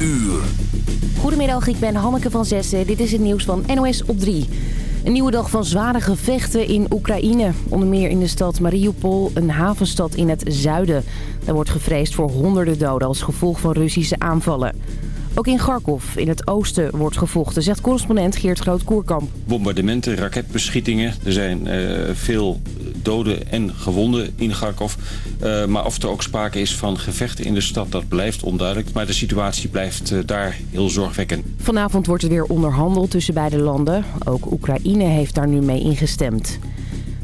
uur. Goedemiddag, ik ben Hanneke van Zessen. Dit is het nieuws van NOS op 3. Een nieuwe dag van zware gevechten in Oekraïne. Onder meer in de stad Mariupol, een havenstad in het zuiden. Daar wordt gevreesd voor honderden doden als gevolg van Russische aanvallen. Ook in Kharkov, in het oosten, wordt gevochten, zegt correspondent Geert Groot-Koerkamp. Bombardementen, raketbeschietingen. Er zijn uh, veel doden en gewonden in Kharkov. Uh, maar of er ook sprake is van gevechten in de stad, dat blijft onduidelijk. Maar de situatie blijft uh, daar heel zorgwekkend. Vanavond wordt er weer onderhandeld tussen beide landen. Ook Oekraïne heeft daar nu mee ingestemd.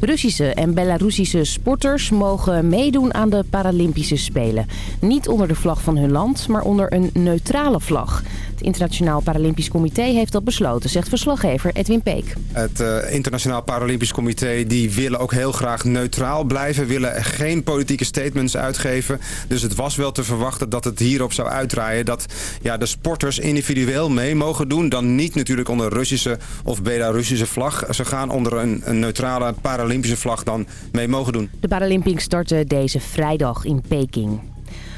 Russische en Belarussische sporters mogen meedoen aan de Paralympische Spelen. Niet onder de vlag van hun land, maar onder een neutrale vlag. Het Internationaal Paralympisch Comité heeft dat besloten, zegt verslaggever Edwin Peek. Het uh, Internationaal Paralympisch Comité die willen ook heel graag neutraal blijven. Willen geen politieke statements uitgeven. Dus het was wel te verwachten dat het hierop zou uitdraaien. Dat ja, de sporters individueel mee mogen doen. Dan niet natuurlijk onder Russische of Belarussische vlag. Ze gaan onder een, een neutrale Paralympische vlag dan mee mogen doen. De Paralympics starten deze vrijdag in Peking.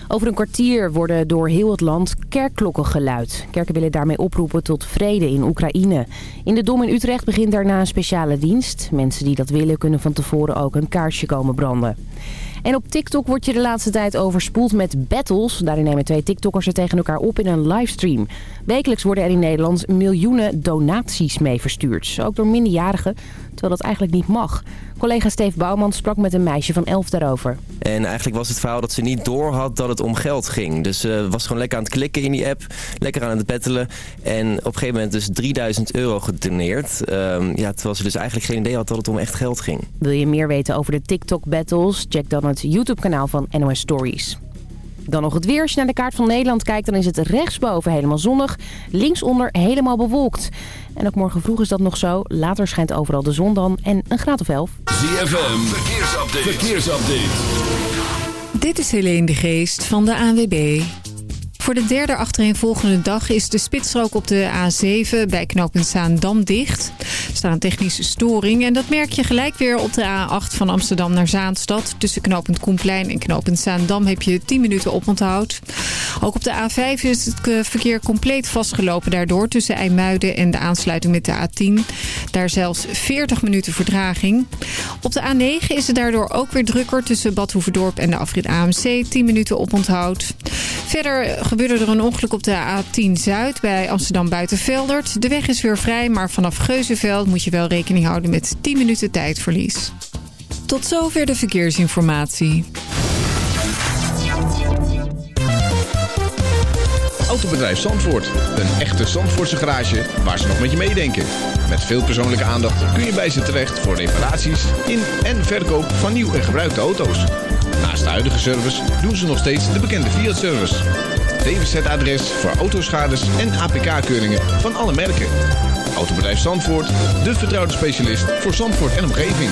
Over een kwartier worden door heel het land kerkklokken geluid. Kerken willen daarmee oproepen tot vrede in Oekraïne. In de Dom in Utrecht begint daarna een speciale dienst. Mensen die dat willen kunnen van tevoren ook een kaarsje komen branden. En op TikTok word je de laatste tijd overspoeld met battles. Daarin nemen twee TikTokkers het tegen elkaar op in een livestream. Wekelijks worden er in Nederland miljoenen donaties mee verstuurd. Ook door minderjarigen, terwijl dat eigenlijk niet mag. Collega Steve Bouwman sprak met een meisje van 11 daarover. En eigenlijk was het verhaal dat ze niet door had dat het om geld ging. Dus ze uh, was gewoon lekker aan het klikken in die app. Lekker aan het bettelen. En op een gegeven moment dus 3000 euro gedoneerd. Um, ja, terwijl ze dus eigenlijk geen idee had dat het om echt geld ging. Wil je meer weten over de TikTok battles? Check dan het YouTube kanaal van NOS Stories. Dan nog het weer. Als je naar de kaart van Nederland kijkt, dan is het rechtsboven helemaal zonnig. Linksonder helemaal bewolkt. En ook morgen vroeg is dat nog zo. Later schijnt overal de zon dan en een graad of 11. ZFM, verkeersupdate. verkeersupdate. Dit is Helene de Geest van de ANWB. Voor de derde achtereenvolgende dag is de spitsstrook op de A7 bij knooppunt Zaandam dicht. Er staat een technische storing en dat merk je gelijk weer op de A8 van Amsterdam naar Zaanstad. Tussen knooppunt Koenplein en knooppunt Zaandam heb je 10 minuten oponthoud. Ook op de A5 is het verkeer compleet vastgelopen daardoor tussen IJmuiden en de aansluiting met de A10. Daar zelfs 40 minuten verdraging. Op de A9 is het daardoor ook weer drukker tussen Bad Hoeverdorp en de afrit AMC. 10 minuten oponthoud. Verder gebeurde er een ongeluk op de A10 Zuid bij Amsterdam Buitenveldert. De weg is weer vrij, maar vanaf Geuzenveld moet je wel rekening houden met 10 minuten tijdverlies. Tot zover de verkeersinformatie. Autobedrijf Zandvoort. Een echte Zandvoortse garage waar ze nog met je meedenken. Met veel persoonlijke aandacht kun je bij ze terecht voor reparaties in en verkoop van nieuw en gebruikte auto's. Naast de huidige service doen ze nog steeds de bekende Fiat-service. DWZ-adres voor autoschades en APK-keuringen van alle merken. Autobedrijf Zandvoort, de vertrouwde specialist voor Zandvoort en omgeving.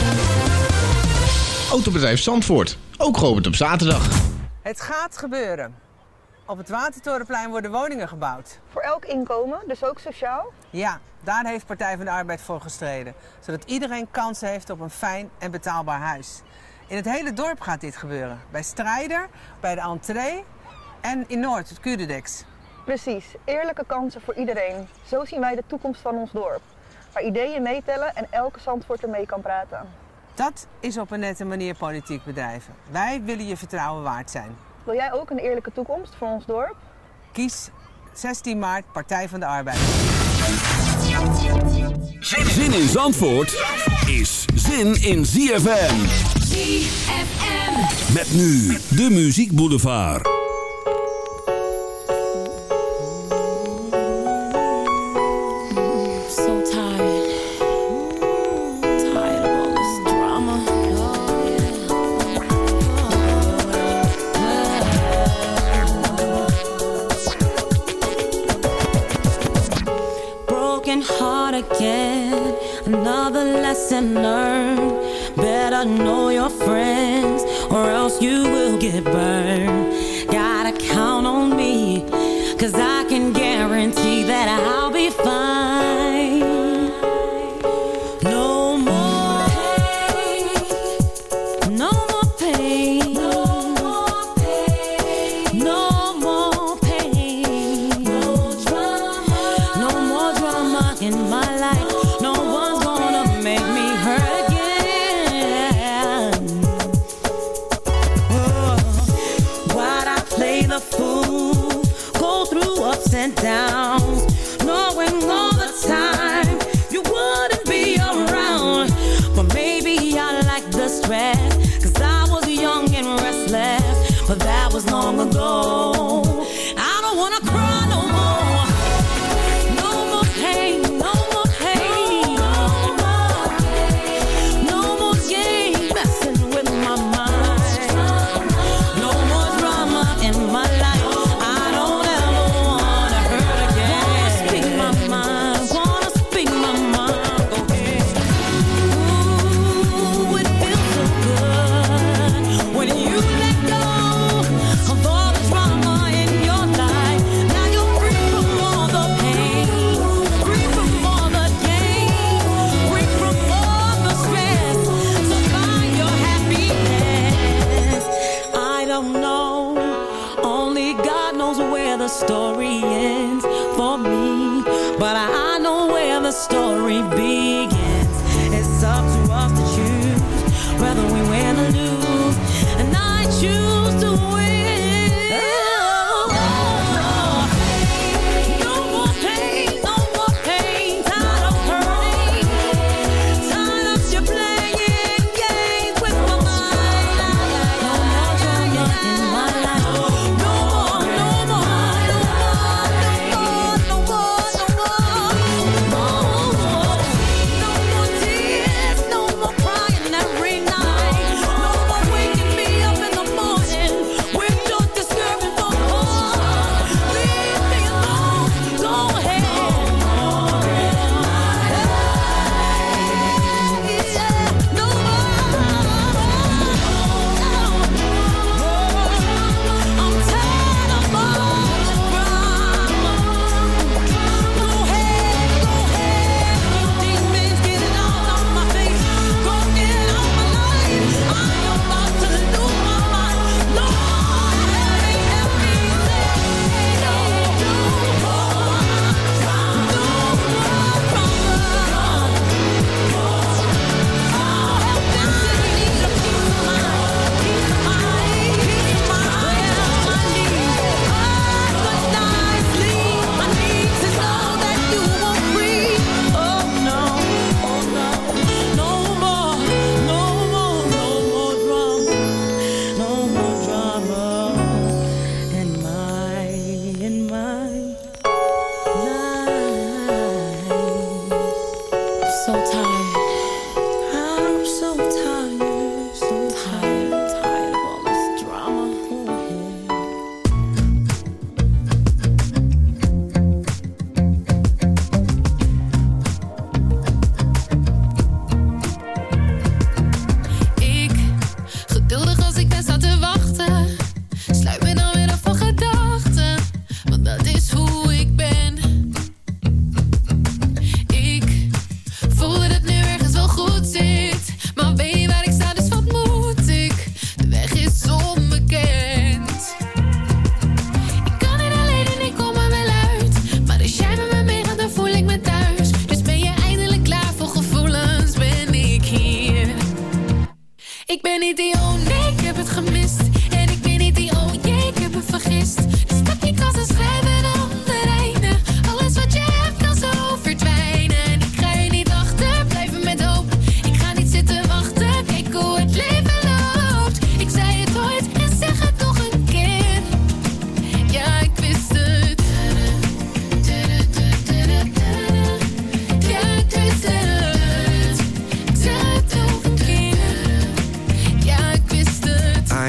Autobedrijf Zandvoort, ook geopend op zaterdag. Het gaat gebeuren. Op het Watertorenplein worden woningen gebouwd. Voor elk inkomen, dus ook sociaal? Ja, daar heeft Partij van de Arbeid voor gestreden. Zodat iedereen kansen heeft op een fijn en betaalbaar huis. In het hele dorp gaat dit gebeuren. Bij Strijder, bij de entree en in Noord, het Curedex. Precies, eerlijke kansen voor iedereen. Zo zien wij de toekomst van ons dorp. Waar ideeën meetellen en elke Zandvoorter mee kan praten. Dat is op een nette manier politiek bedrijven. Wij willen je vertrouwen waard zijn. Wil jij ook een eerlijke toekomst voor ons dorp? Kies 16 maart Partij van de Arbeid. Zin in Zandvoort is zin in ZFM. ZFM. Met nu de Muziek Boulevard. Better know your friends, or else you will get burned. Gotta count on me, cause I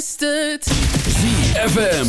luistert. ZFM.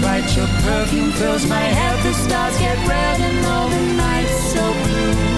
right, your perfume fills my head, the stars get red and all the nights so blue.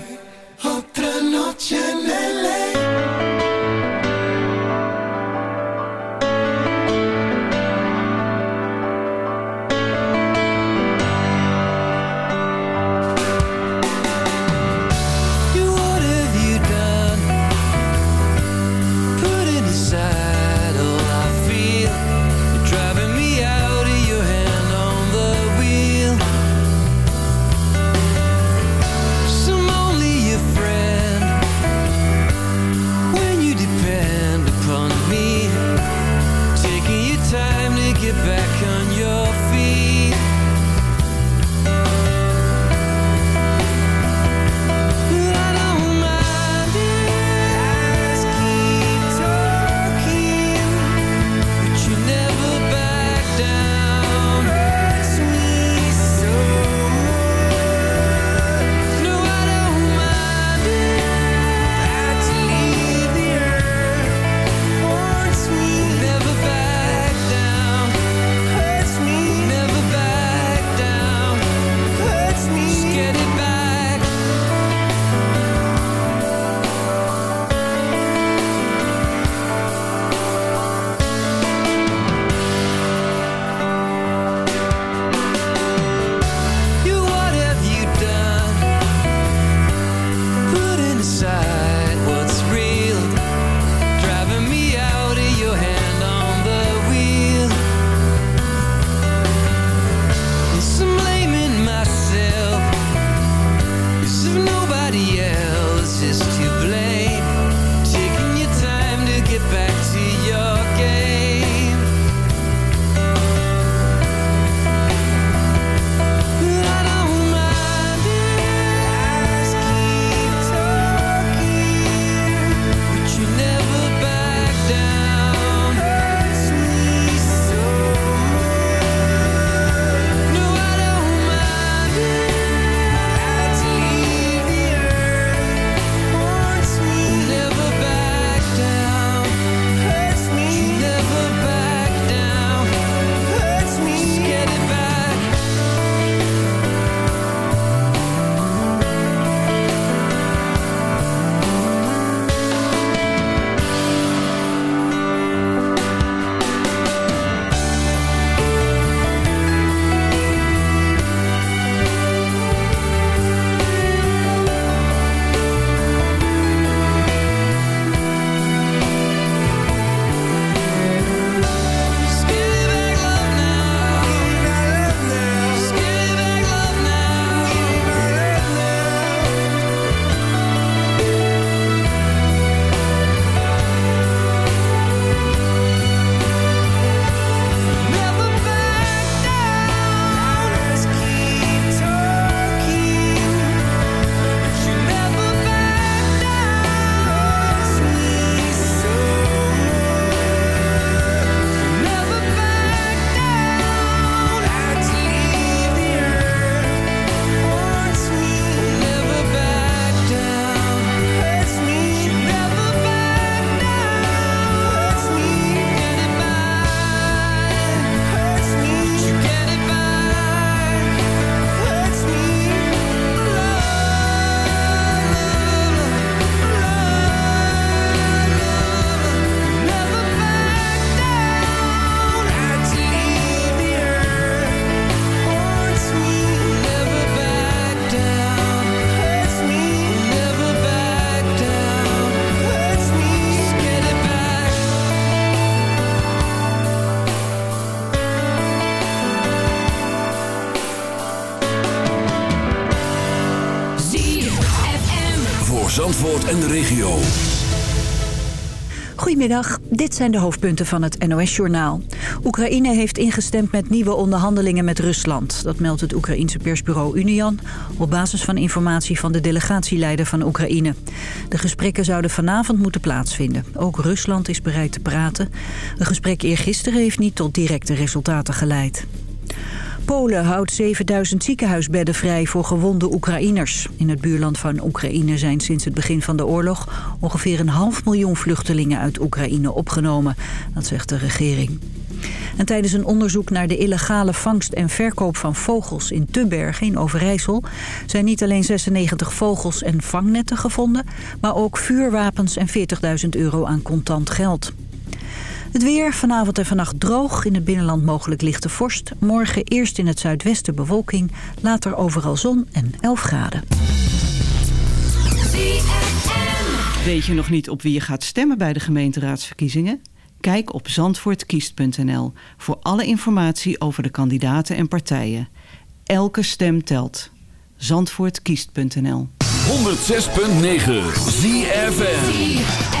Dit zijn de hoofdpunten van het NOS-journaal. Oekraïne heeft ingestemd met nieuwe onderhandelingen met Rusland. Dat meldt het Oekraïense persbureau Unian... op basis van informatie van de delegatieleider van Oekraïne. De gesprekken zouden vanavond moeten plaatsvinden. Ook Rusland is bereid te praten. Een gesprek eergisteren heeft niet tot directe resultaten geleid. Polen houdt 7000 ziekenhuisbedden vrij voor gewonde Oekraïners. In het buurland van Oekraïne zijn sinds het begin van de oorlog... ongeveer een half miljoen vluchtelingen uit Oekraïne opgenomen. Dat zegt de regering. En tijdens een onderzoek naar de illegale vangst en verkoop van vogels in Tubbergen in Overijssel... zijn niet alleen 96 vogels en vangnetten gevonden... maar ook vuurwapens en 40.000 euro aan contant geld. Het weer, vanavond en vannacht droog. In het binnenland mogelijk lichte vorst. Morgen eerst in het zuidwesten bewolking. Later overal zon en 11 graden. Weet je nog niet op wie je gaat stemmen bij de gemeenteraadsverkiezingen? Kijk op zandvoortkiest.nl voor alle informatie over de kandidaten en partijen. Elke stem telt. Zandvoortkiest.nl 106.9 ZFM.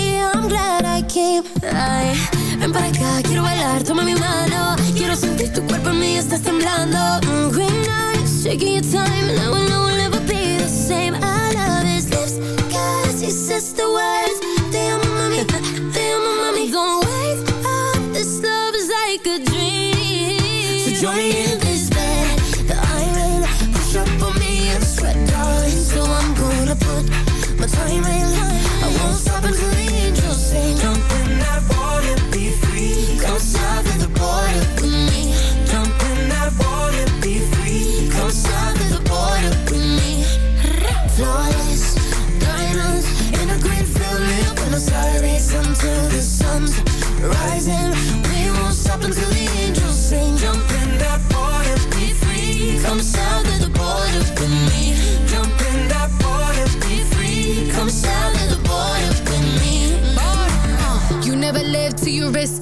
Ay, ven para acá, quiero bailar, toma mi mano. Quiero sentir tu cuerpo en mí, estás temblando. Mm, green eyes, taking your time, and I know we'll never be the same. I love his lips, cause he says the words.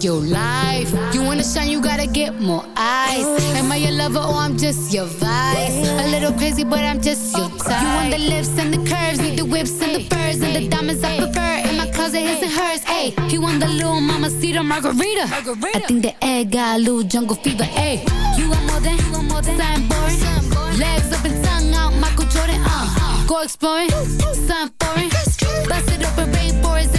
Your life. You wanna shine, you gotta get more eyes. Am I your lover or I'm just your vice? A little crazy, but I'm just your type. You want the lips and the curves, need the whips and the furs and the diamonds I prefer. In my closet, his and hers. Ayy, he want the little mama cedar margarita. I think the egg got a little jungle fever. Ayy, you want more than, something boring. Legs up and tongue out, Michael Jordan. Uh, go exploring, something foreign. Bust it open, rainforest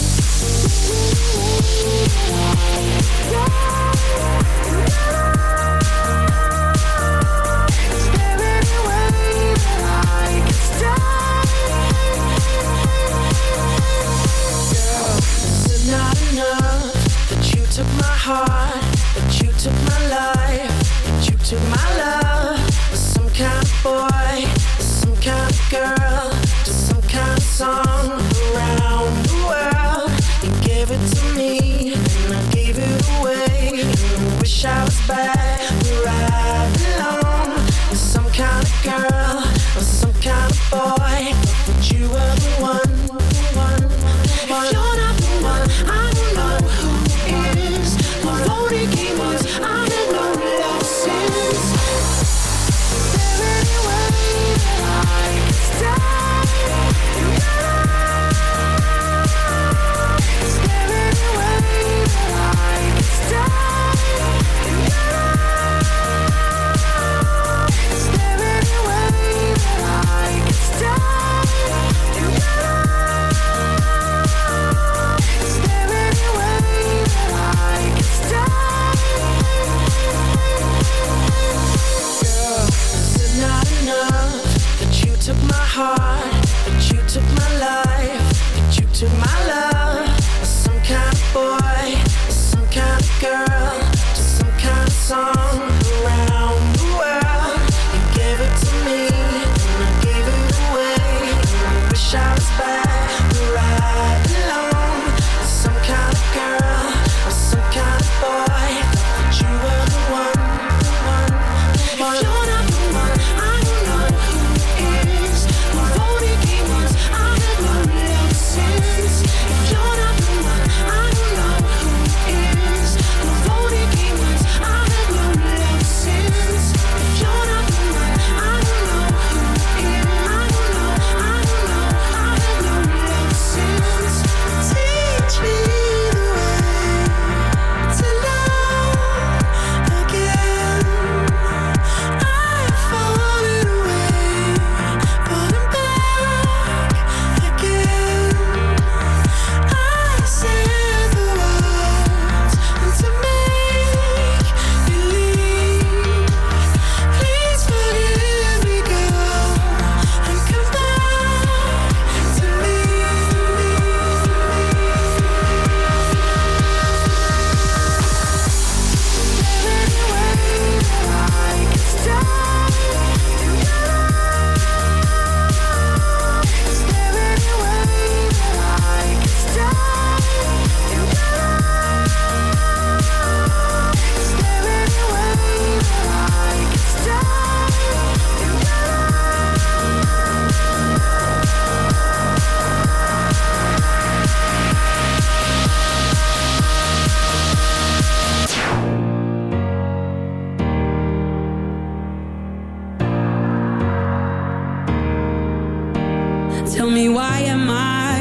Tell me why am I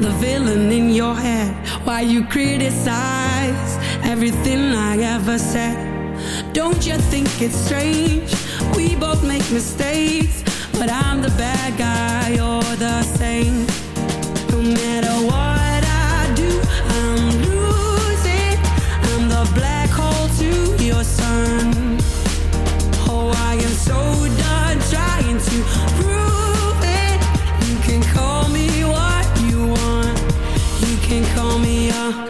the villain in your head? Why you criticize everything I ever said? Don't you think it's strange? We both make mistakes, but I'm the bad guy, you're the saint. No matter what I do, I'm losing. I'm the black hole to your sun. Oh, I am so done trying to prove Yeah.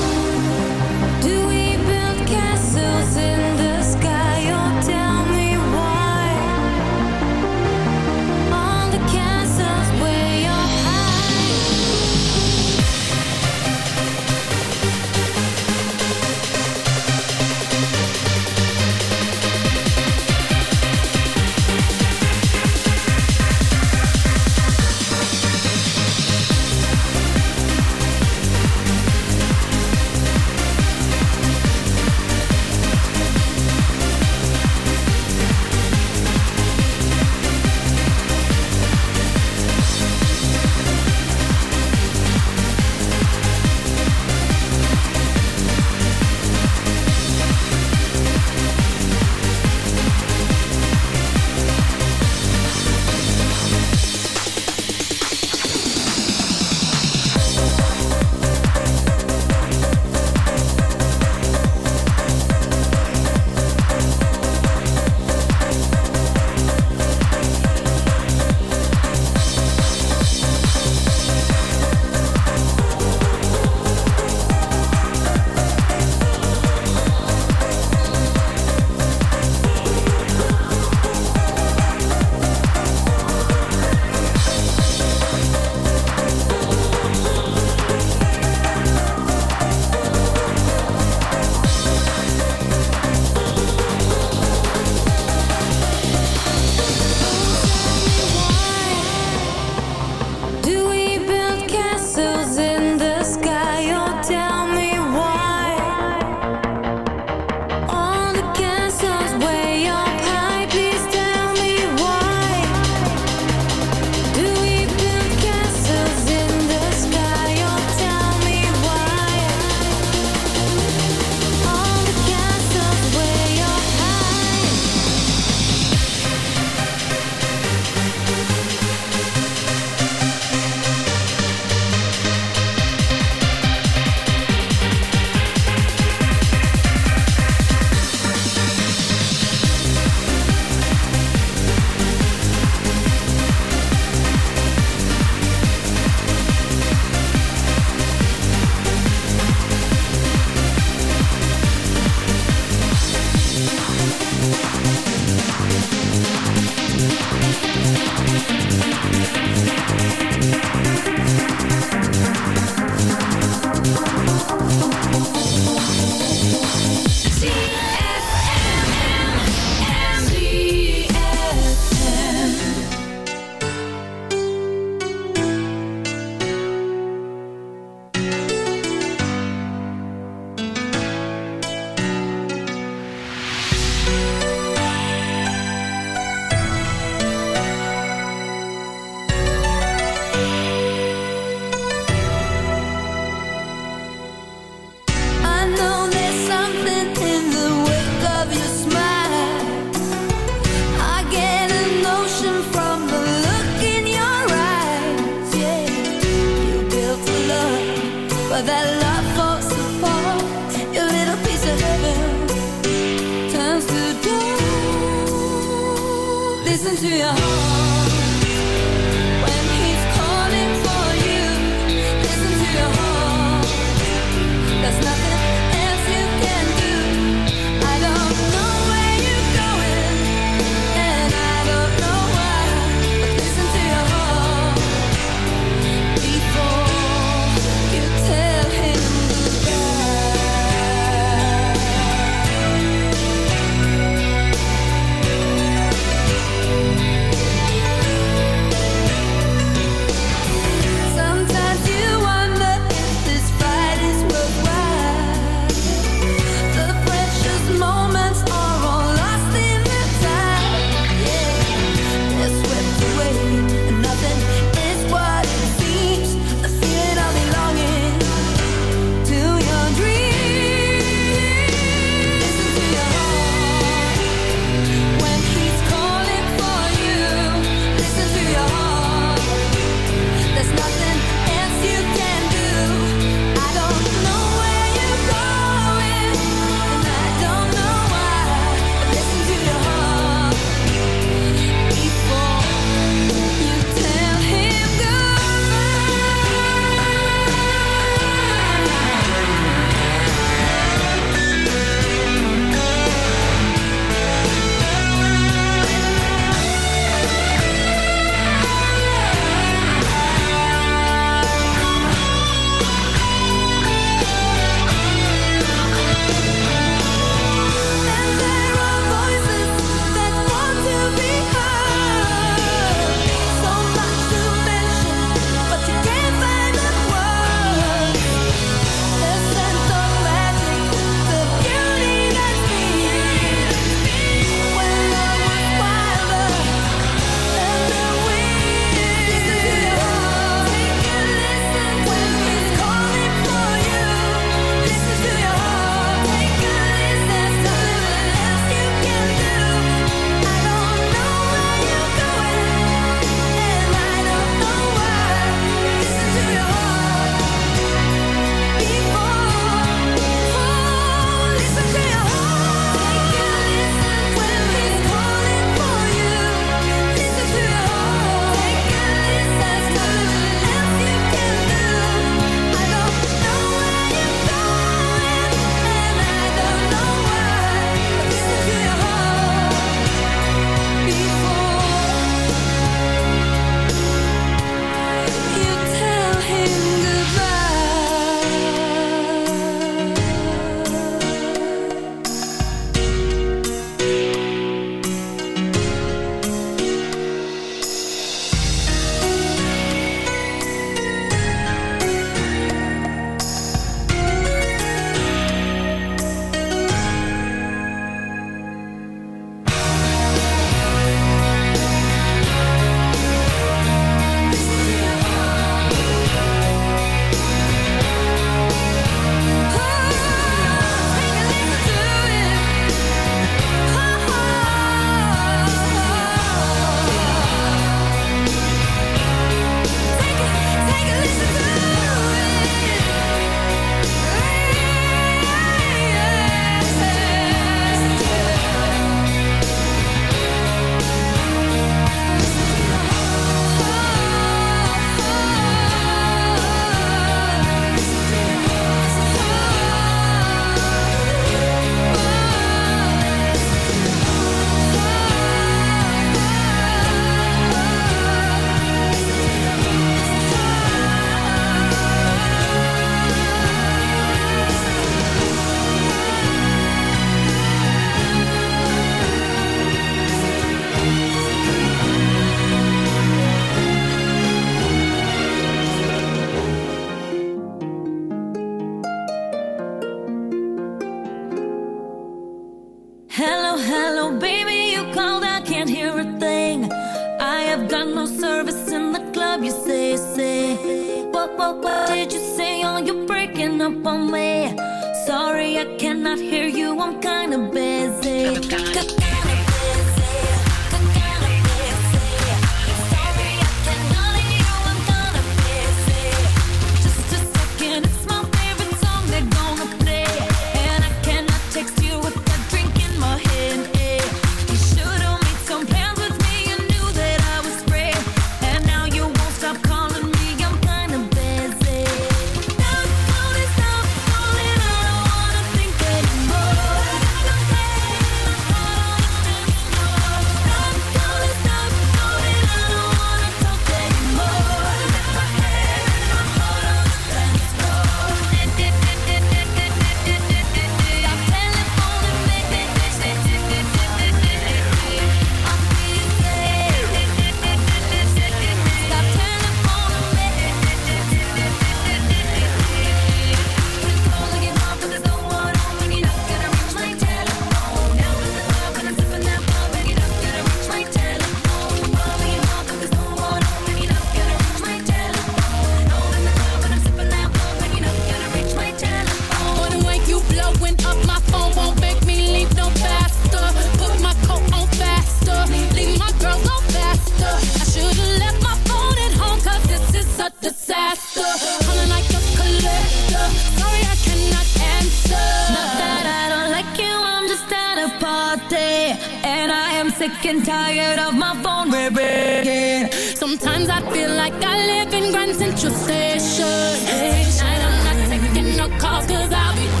sick and tired of my phone ringing. Sometimes I feel like I live in Grand Central Station. At I'm not taking no calls cause I'll be